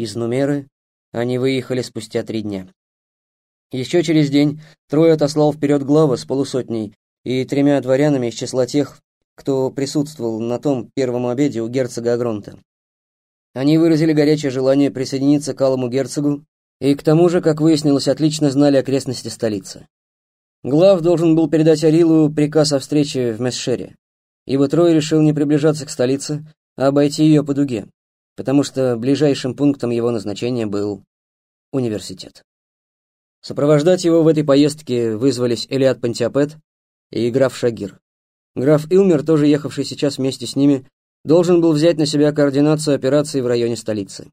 Из Нумеры они выехали спустя три дня. Еще через день Трой отослал вперед глава с полусотней и тремя дворянами из числа тех, кто присутствовал на том первом обеде у герцога Агронта. Они выразили горячее желание присоединиться к Алому герцогу и к тому же, как выяснилось, отлично знали окрестности столицы. Глав должен был передать Арилу приказ о встрече в Месшере, ибо Трой решил не приближаться к столице, а обойти ее по дуге, потому что ближайшим пунктом его назначения был университет. Сопровождать его в этой поездке вызвались Элиад Пантиопет и граф Шагир. Граф Илмер, тоже ехавший сейчас вместе с ними, должен был взять на себя координацию операции в районе столицы.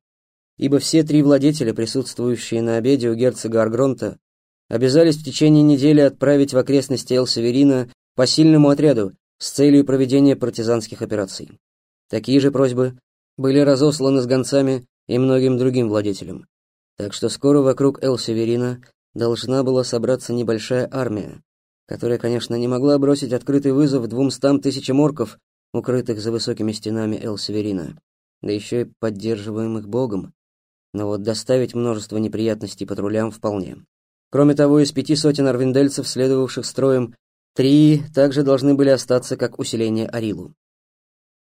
Ибо все три владетеля, присутствующие на обеде у герцога Аргронта, обязались в течение недели отправить в окрестности Эл-Северина по сильному отряду с целью проведения партизанских операций. Такие же просьбы были разосланы с гонцами и многим другим владетелям. Так что скоро вокруг Эл-Северина должна была собраться небольшая армия, которая, конечно, не могла бросить открытый вызов двумстам тысячам орков, укрытых за высокими стенами Эл-Северина, да еще и поддерживаемых Богом. Но вот доставить множество неприятностей патрулям вполне. Кроме того, из пяти сотен арвиндельцев, следовавших строем, три также должны были остаться как усиление Арилу.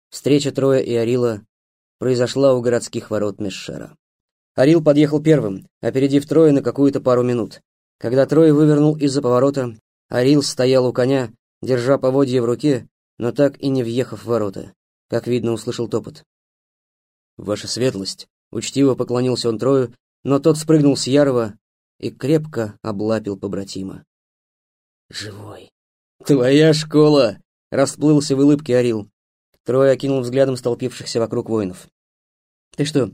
Встреча Троя и Арила произошла у городских ворот Мешшера. Арил подъехал первым, опередив Троя на какую-то пару минут. Когда Трой вывернул из-за поворота, Арил стоял у коня, держа поводье в руке, но так и не въехав в ворота. Как видно, услышал топот. «Ваша светлость!» — учтиво поклонился он Трою, но тот спрыгнул с Ярова и крепко облапил побратима. «Живой!» «Твоя школа!» — расплылся в улыбке Арил. Трой окинул взглядом столпившихся вокруг воинов. «Ты что,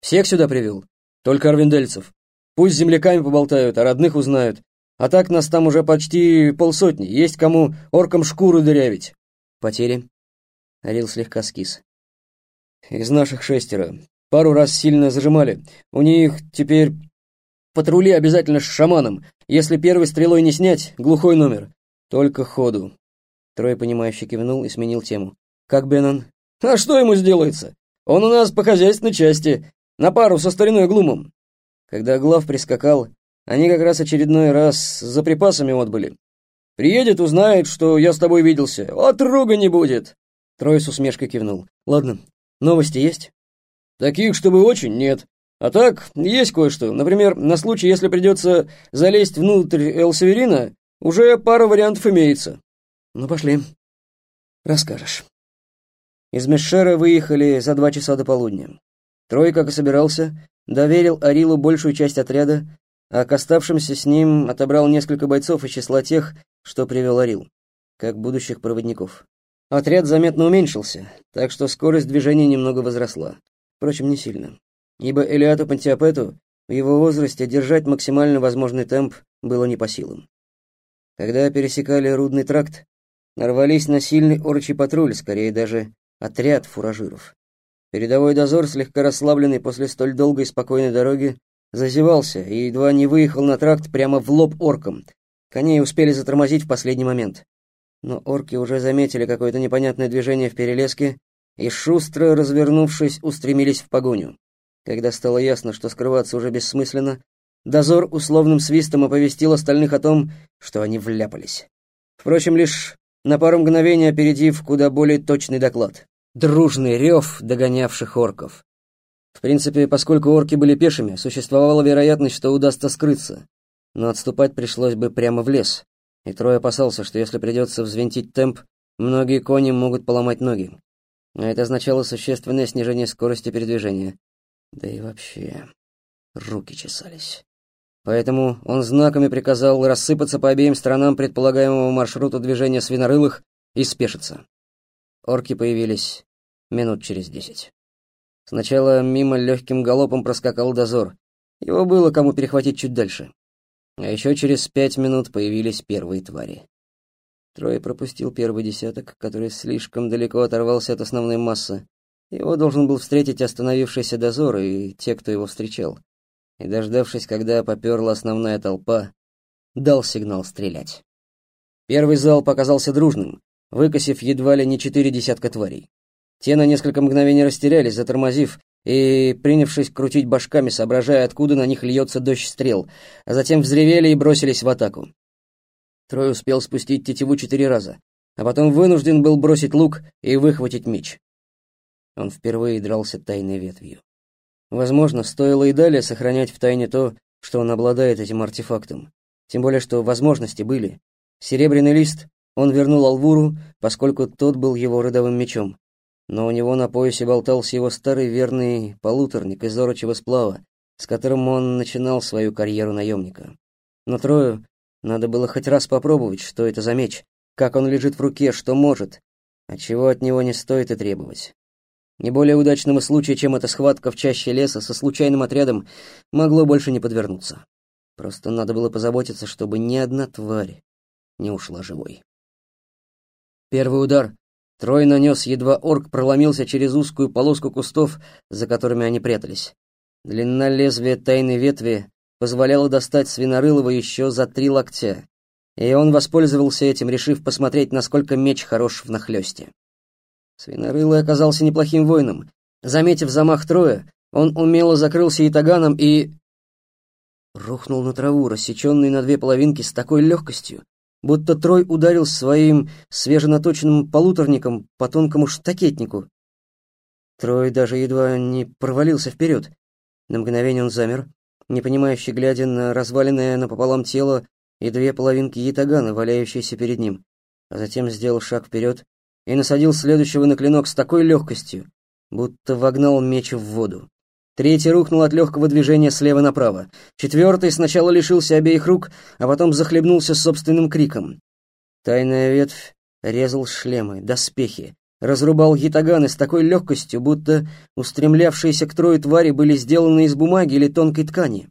всех сюда привел? Только арвиндельцев. Пусть с земляками поболтают, а родных узнают. А так нас там уже почти полсотни. Есть кому оркам шкуру дырявить. Потери? Орел слегка скис. Из наших шестеро. Пару раз сильно зажимали. У них теперь патрули обязательно с шаманом. Если первой стрелой не снять, глухой номер. Только ходу. Трое понимающе кивнул и сменил тему. Как Беннон? А что ему сделается? Он у нас по хозяйственной части, на пару со стариной Глумом. Когда Глав прискакал, они как раз очередной раз за припасами отбыли. Приедет, узнает, что я с тобой виделся. Вот руга не будет. Трой с усмешкой кивнул. Ладно, новости есть? Таких, чтобы очень, нет. А так, есть кое-что. Например, на случай, если придется залезть внутрь Эл-Северина, уже пара вариантов имеется. Ну, пошли. Расскажешь. Из Мешера выехали за два часа до полудня. Трой, как и собирался, доверил Арилу большую часть отряда, а к оставшимся с ним отобрал несколько бойцов из числа тех, что привел Орил, как будущих проводников. Отряд заметно уменьшился, так что скорость движения немного возросла. Впрочем, не сильно, ибо Элиату Пантиопету в его возрасте держать максимально возможный темп было не по силам. Когда пересекали Рудный тракт, нарвались на сильный орчий патруль, скорее даже отряд фуражиров. Передовой дозор, слегка расслабленный после столь долгой спокойной дороги, Зазевался и едва не выехал на тракт прямо в лоб оркам. Коней успели затормозить в последний момент. Но орки уже заметили какое-то непонятное движение в перелеске и, шустро развернувшись, устремились в погоню. Когда стало ясно, что скрываться уже бессмысленно, дозор условным свистом оповестил остальных о том, что они вляпались. Впрочем, лишь на пару мгновений опередив куда более точный доклад. Дружный рев догонявших орков. В принципе, поскольку орки были пешими, существовала вероятность, что удастся скрыться. Но отступать пришлось бы прямо в лес. И Трой опасался, что если придется взвинтить темп, многие кони могут поломать ноги. А это означало существенное снижение скорости передвижения. Да и вообще, руки чесались. Поэтому он знаками приказал рассыпаться по обеим сторонам предполагаемого маршрута движения свинорылых и спешиться. Орки появились минут через десять. Сначала мимо легким галопом проскакал дозор. Его было кому перехватить чуть дальше. А еще через пять минут появились первые твари. Трой пропустил первый десяток, который слишком далеко оторвался от основной массы. Его должен был встретить остановившийся дозор и те, кто его встречал. И, дождавшись, когда поперла основная толпа, дал сигнал стрелять. Первый зал показался дружным, выкосив едва ли не четыре десятка тварей. Те на несколько мгновений растерялись, затормозив, и, принявшись крутить башками, соображая, откуда на них льется дождь стрел, а затем взревели и бросились в атаку. Трой успел спустить тетиву четыре раза, а потом вынужден был бросить лук и выхватить меч. Он впервые дрался тайной ветвью. Возможно, стоило и далее сохранять в тайне то, что он обладает этим артефактом. Тем более, что возможности были. Серебряный лист он вернул Алвуру, поскольку тот был его родовым мечом. Но у него на поясе болтался его старый верный полуторник из орочего сплава, с которым он начинал свою карьеру наемника. Но Трою надо было хоть раз попробовать, что это за меч, как он лежит в руке, что может, а чего от него не стоит и требовать. Не более удачного случая, чем эта схватка в чаще леса со случайным отрядом, могло больше не подвернуться. Просто надо было позаботиться, чтобы ни одна тварь не ушла живой. Первый удар Трой нанес, едва орк проломился через узкую полоску кустов, за которыми они прятались. Длина лезвия тайной ветви позволяла достать Свинорылова еще за три локтя, и он воспользовался этим, решив посмотреть, насколько меч хорош в нахлесте. Свинорылый оказался неплохим воином. Заметив замах Троя, он умело закрылся ятаганом и... Рухнул на траву, рассеченный на две половинки с такой легкостью, будто Трой ударил своим свеженаточенным полуторником по тонкому штакетнику. Трой даже едва не провалился вперед. На мгновение он замер, непонимающе глядя на разваленное напополам тело и две половинки ятагана, валяющиеся перед ним, а затем сделал шаг вперед и насадил следующего на клинок с такой легкостью, будто вогнал меч в воду. Третий рухнул от легкого движения слева направо. Четвертый сначала лишился обеих рук, а потом захлебнулся собственным криком. Тайная ветвь резал шлемы, доспехи, разрубал ятаганы с такой легкостью, будто устремлявшиеся к трою твари были сделаны из бумаги или тонкой ткани.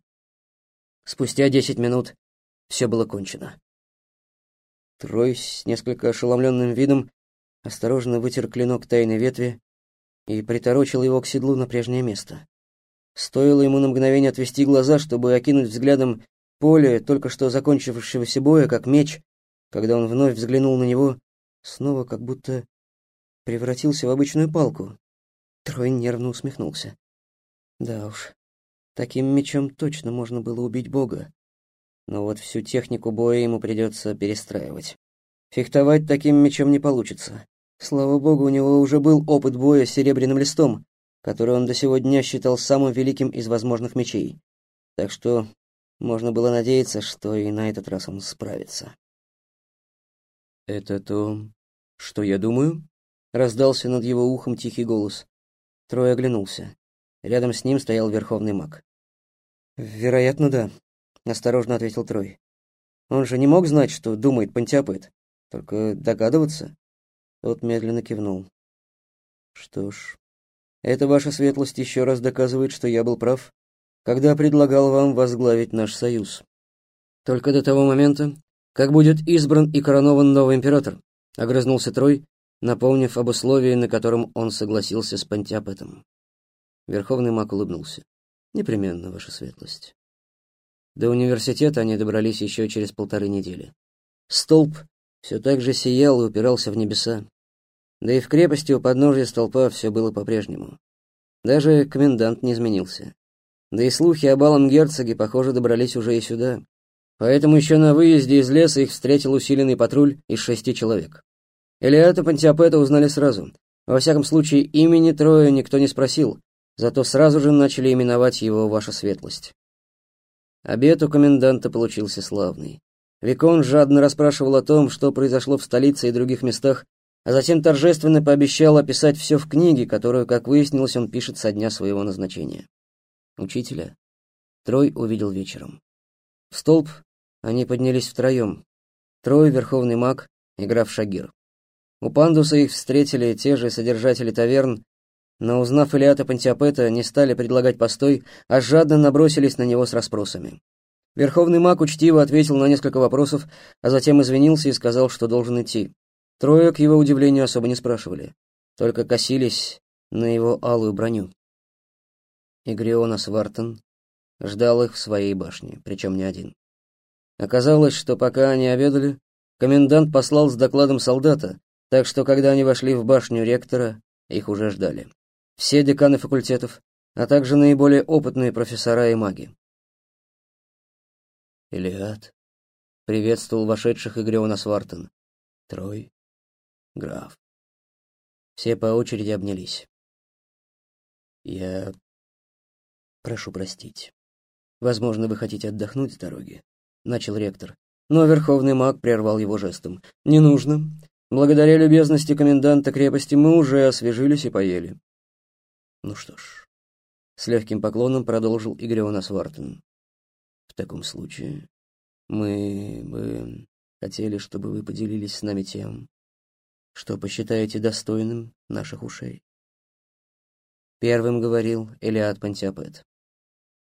Спустя десять минут все было кончено. Трой с несколько ошеломленным видом осторожно вытер клинок тайной ветви и приторочил его к седлу на прежнее место. Стоило ему на мгновение отвести глаза, чтобы окинуть взглядом поле только что закончившегося боя, как меч, когда он вновь взглянул на него, снова как будто превратился в обычную палку. Трой нервно усмехнулся. Да уж, таким мечом точно можно было убить Бога. Но вот всю технику боя ему придется перестраивать. Фехтовать таким мечом не получится. Слава богу, у него уже был опыт боя с серебряным листом, который он до сего дня считал самым великим из возможных мечей. Так что можно было надеяться, что и на этот раз он справится. «Это то, что я думаю?» — раздался над его ухом тихий голос. Трой оглянулся. Рядом с ним стоял верховный маг. «Вероятно, да», — осторожно ответил Трой. «Он же не мог знать, что думает Пантиапет, только догадываться». Тот медленно кивнул. «Что ж, это ваша светлость еще раз доказывает, что я был прав, когда предлагал вам возглавить наш союз. Только до того момента, как будет избран и коронован новый император, огрызнулся Трой, напомнив об условии, на котором он согласился с Пантиапетом. Верховный маг улыбнулся. Непременно, ваша светлость. До университета они добрались еще через полторы недели. Столб все так же сиял и упирался в небеса. Да и в крепости у подножия столпа все было по-прежнему. Даже комендант не изменился. Да и слухи о балом герцоге, похоже, добрались уже и сюда. Поэтому еще на выезде из леса их встретил усиленный патруль из шести человек. Элиата Пантиапета узнали сразу. Во всяком случае, имени Троя никто не спросил, зато сразу же начали именовать его «Ваша светлость». Обед у коменданта получился славный. Викон жадно расспрашивал о том, что произошло в столице и других местах а затем торжественно пообещал описать все в книге, которую, как выяснилось, он пишет со дня своего назначения. Учителя Трой увидел вечером. В столб они поднялись втроем. Трой, верховный маг, играв Шагир. У пандуса их встретили те же содержатели таверн, но, узнав Илиата Пантиапета, не стали предлагать постой, а жадно набросились на него с расспросами. Верховный маг учтиво ответил на несколько вопросов, а затем извинился и сказал, что должен идти. Трое, к его удивлению, особо не спрашивали, только косились на его алую броню. Игриона Свартон ждал их в своей башне, причем не один. Оказалось, что пока они обедали, комендант послал с докладом солдата, так что когда они вошли в башню ректора, их уже ждали. Все деканы факультетов, а также наиболее опытные профессора и маги. Илиад приветствовал вошедших Игриона Свартон. Трой, граф. Все по очереди обнялись. Я прошу простить. Возможно, вы хотите отдохнуть с дороги, начал ректор, но верховный маг прервал его жестом. Не нужно. Благодаря любезности коменданта крепости мы уже освежились и поели. Ну что ж, с легким поклоном продолжил Игрион Свартон. Таком случае мы бы хотели, чтобы вы поделились с нами тем, что посчитаете достойным наших ушей. Первым говорил Элиад Пантиапет.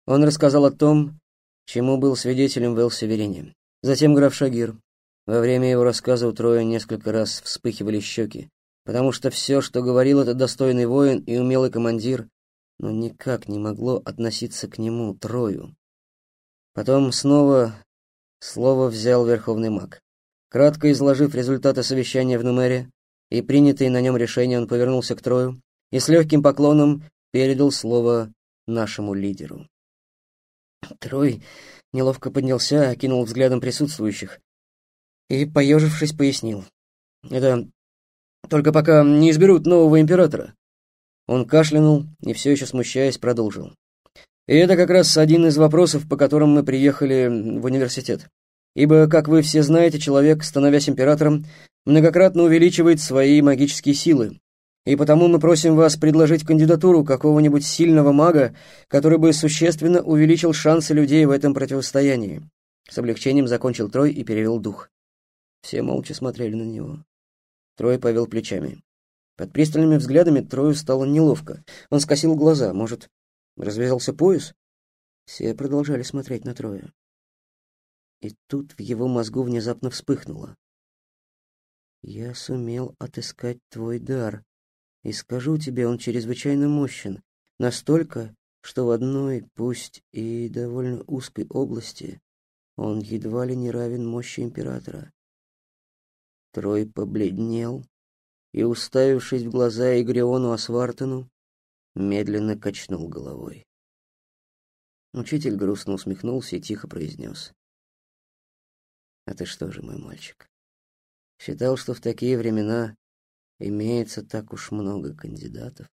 Он рассказал о том, чему был свидетелем в Эл-Северине. Затем граф Шагир. Во время его рассказа у Троя несколько раз вспыхивали щеки, потому что все, что говорил этот достойный воин и умелый командир, но никак не могло относиться к нему, Трою. Потом снова Слово взял верховный маг. Кратко изложив результаты совещания в Нумере и принятые на нем решения, он повернулся к Трою и с легким поклоном передал слово нашему лидеру. Трой неловко поднялся, окинул взглядом присутствующих и, поежившись, пояснил. «Это только пока не изберут нового императора». Он кашлянул и, все еще смущаясь, продолжил. И это как раз один из вопросов, по которым мы приехали в университет. Ибо, как вы все знаете, человек, становясь императором, многократно увеличивает свои магические силы. И потому мы просим вас предложить кандидатуру какого-нибудь сильного мага, который бы существенно увеличил шансы людей в этом противостоянии. С облегчением закончил Трой и перевел дух. Все молча смотрели на него. Трой повел плечами. Под пристальными взглядами Трою стало неловко. Он скосил глаза. Может, Развязался пояс? Все продолжали смотреть на Троя. И тут в его мозгу внезапно вспыхнуло. «Я сумел отыскать твой дар, и скажу тебе, он чрезвычайно мощен, настолько, что в одной, пусть и довольно узкой области, он едва ли не равен мощи Императора». Трой побледнел и, уставившись в глаза Игриону Асвартону, медленно качнул головой. Учитель грустно усмехнулся и тихо произнес. «А ты что же, мой мальчик, считал, что в такие времена имеется так уж много кандидатов?»